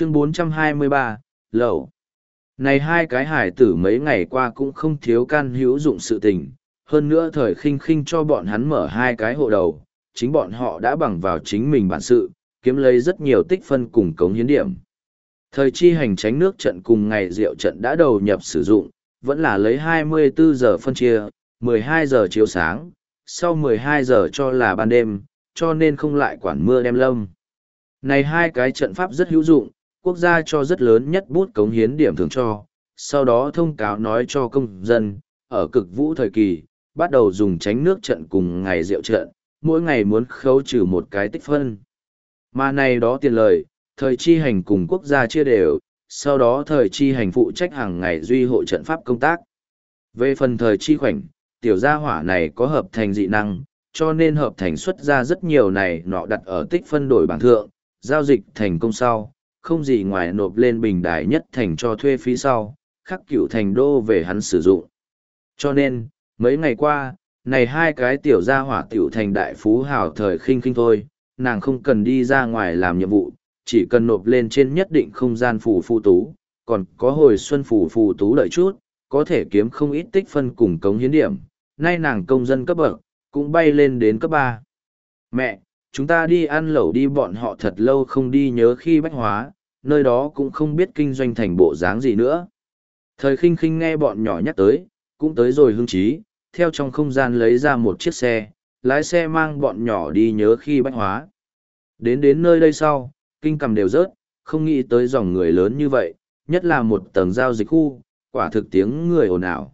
chương 423, lẩu này hai cái hải tử mấy ngày qua cũng không thiếu can hữu dụng sự tình hơn nữa thời khinh khinh cho bọn hắn mở hai cái hộ đầu chính bọn họ đã bằng vào chính mình bản sự kiếm lấy rất nhiều tích phân cùng cống hiến điểm. Thời chi hành tránh nước trận cùng ngày rượu trận đã đầu nhập sử dụng vẫn là lấy 24 giờ phân chia 12 giờ chiếu sáng sau 12 giờ cho là ban đêm cho nên không lại quản mưa đem lâm. Này hai cái trận pháp rất hữu dụng quốc gia cho rất lớn nhất bút cống hiến điểm thường cho, sau đó thông cáo nói cho công dân, ở cực vũ thời kỳ, bắt đầu dùng tránh nước trận cùng ngày rượu trận, mỗi ngày muốn khấu trừ một cái tích phân. Mà này đó tiền lời, thời chi hành cùng quốc gia chia đều, sau đó thời chi hành phụ trách hàng ngày duy hộ trận pháp công tác. Về phần thời chi khoảnh, tiểu gia hỏa này có hợp thành dị năng, cho nên hợp thành xuất ra rất nhiều này nọ đặt ở tích phân đổi bảng thượng, giao dịch thành công sau, không gì ngoài nộp lên bình đài nhất thành cho thuê phí sau, khắc cựu thành đô về hắn sử dụng. Cho nên, mấy ngày qua, này hai cái tiểu gia hỏa tiểu thành đại phú hào thời khinh khinh thôi, nàng không cần đi ra ngoài làm nhiệm vụ, chỉ cần nộp lên trên nhất định không gian phủ phù tú, còn có hồi xuân phủ phù tú đợi chút, có thể kiếm không ít tích phân cùng cống hiến điểm, nay nàng công dân cấp bậc, cũng bay lên đến cấp ba. Mẹ, chúng ta đi ăn lẩu đi bọn họ thật lâu không đi nhớ khi bách hóa, nơi đó cũng không biết kinh doanh thành bộ dáng gì nữa. Thời khinh khinh nghe bọn nhỏ nhắc tới, cũng tới rồi hưng trí, theo trong không gian lấy ra một chiếc xe, lái xe mang bọn nhỏ đi nhớ khi bách hóa. Đến đến nơi đây sau, kinh cầm đều rớt, không nghĩ tới dòng người lớn như vậy, nhất là một tầng giao dịch khu, quả thực tiếng người ồn ào.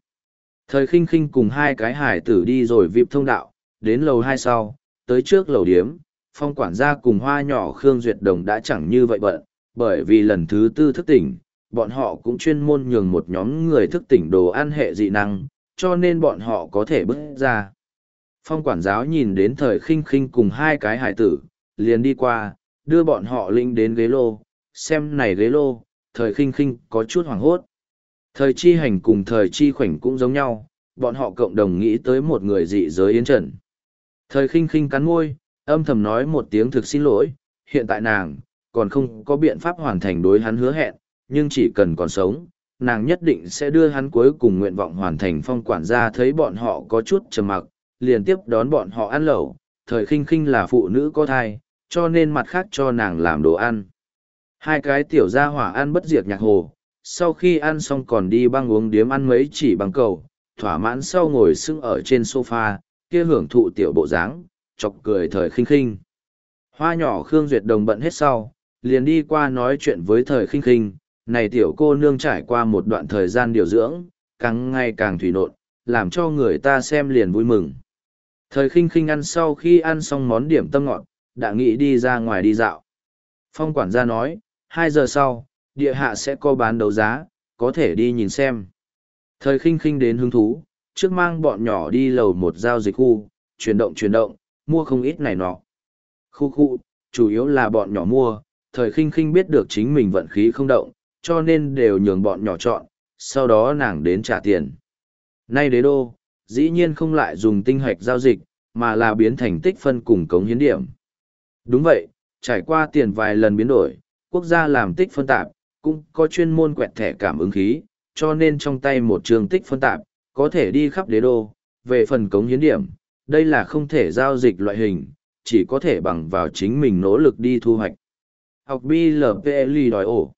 Thời khinh khinh cùng hai cái hải tử đi rồi vịp thông đạo, đến lầu hai sau, tới trước lầu điếm, phong quản gia cùng hoa nhỏ Khương Duyệt Đồng đã chẳng như vậy bận, bởi vì lần thứ tư thức tỉnh, bọn họ cũng chuyên môn nhường một nhóm người thức tỉnh đồ ăn hệ dị năng, cho nên bọn họ có thể bước ra. Phong quản giáo nhìn đến thời khinh khinh cùng hai cái hải tử, liền đi qua, đưa bọn họ linh đến ghế lô, xem này ghế lô, thời khinh khinh có chút hoảng hốt. Thời chi hành cùng thời chi khoảnh cũng giống nhau, bọn họ cộng đồng nghĩ tới một người dị giới yến trần. Thời khinh khinh cắn môi, âm thầm nói một tiếng thực xin lỗi, hiện tại nàng, còn không có biện pháp hoàn thành đối hắn hứa hẹn, nhưng chỉ cần còn sống, nàng nhất định sẽ đưa hắn cuối cùng nguyện vọng hoàn thành. Phong quản gia thấy bọn họ có chút trầm mặc, liền tiếp đón bọn họ ăn lẩu, thời khinh khinh là phụ nữ có thai, cho nên mặt khác cho nàng làm đồ ăn. Hai cái tiểu gia hỏa ăn bất diệt nhạc hồ, sau khi ăn xong còn đi băng uống điếm ăn mấy chỉ bằng cầu, thỏa mãn sau ngồi sưng ở trên sofa, kia hưởng thụ tiểu bộ dáng, chọc cười thời khinh khinh. Hoa nhỏ Khương Duyệt Đồng bận hết sau, liền đi qua nói chuyện với thời khinh khinh, này tiểu cô nương trải qua một đoạn thời gian điều dưỡng, càng ngày càng thủy nộn, làm cho người ta xem liền vui mừng. Thời khinh khinh ăn sau khi ăn xong món điểm tâm ngọt, đã nghĩ đi ra ngoài đi dạo. Phong quản gia nói, hai giờ sau, địa hạ sẽ có bán đấu giá, có thể đi nhìn xem. Thời khinh khinh đến hứng thú, trước mang bọn nhỏ đi lầu một giao dịch khu, chuyển động chuyển động, mua không ít này nọ. Khu khu, chủ yếu là bọn nhỏ mua, thời khinh khinh biết được chính mình vận khí không động, cho nên đều nhường bọn nhỏ chọn, sau đó nàng đến trả tiền. Nay đế đô, dĩ nhiên không lại dùng tinh hoạch giao dịch, mà là biến thành tích phân cùng cống hiến điểm. Đúng vậy, trải qua tiền vài lần biến đổi, quốc gia làm tích phân tạp, cũng có chuyên môn quẹt thẻ cảm ứng khí, cho nên trong tay một trường tích phân tạp, có thể đi khắp đế đô, về phần cống hiến điểm, đây là không thể giao dịch loại hình, chỉ có thể bằng vào chính mình nỗ lực đi thu hoạch. Học BLPLI đòi ổ.